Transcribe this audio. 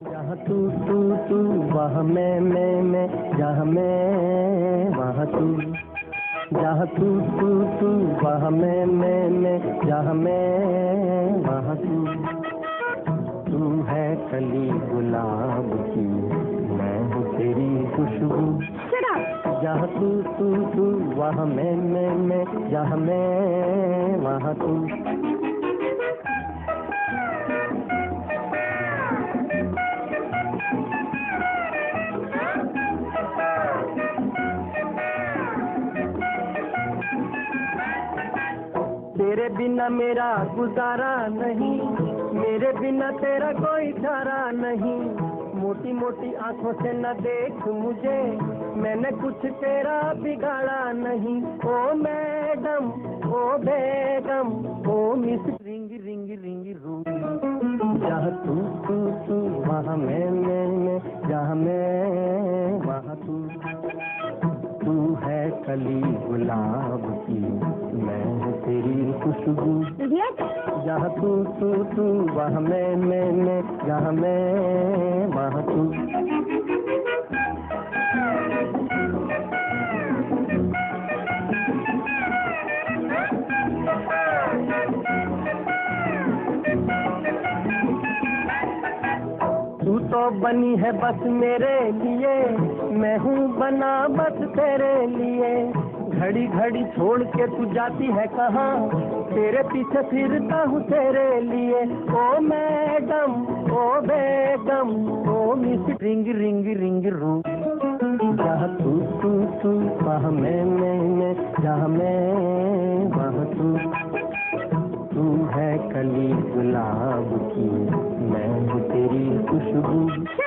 जहाँ तू तू तू वहाँ मैं मैं मैं जहाँ मैं वहाँ तू। जहाँ तू तू तू वहाँ मैं मैं मैं जहाँ मैं वहाँ तू। तू है कली गुलाब की मैं हूँ तेरी खुशबू। जहाँ तू तू तू वहाँ मैं मैं मैं जहाँ मैं वहाँ तू। तेरे बिना मेरा गुजारा नहीं। मेरे बिना तेरा कोई चारा नहीं। मोटी मोटी आँखों से न देख मुझे। मैंने कुछ तेरा बिगाड़ा नहीं। ओ मैडम, ओ बेगम, ओ मिस रिंग रिंग रिंग रू तू तू तू, वहाँ मैं मैं मैं। कली गुलाब की मैं हूँ तेरी खुशबू! जहाँ तू तू तू वह मैं मैं मैं जहाँ मैं वहाँ तू तू तो बनी है बस मेरे लिए। मैं हूँ बना बस तेरे लिए। घड़ी घड़ी छोड़ के तू जाती है कहाँ? तेरे पीछे फिरता हूँ तेरे लिए। ओ मैडम, ओ बेगम, ओ मिस रिंग रिंग रिंग, रू। जहाँ तू तू तू, वहाँ मैं मैं मैं। जहाँ मैं, वहाँ तू। तू है कली गुलाब की मैं हूँ तेरी खुशबू Shut